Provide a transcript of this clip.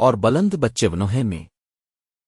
اور بلند بچے ونوہے میں۔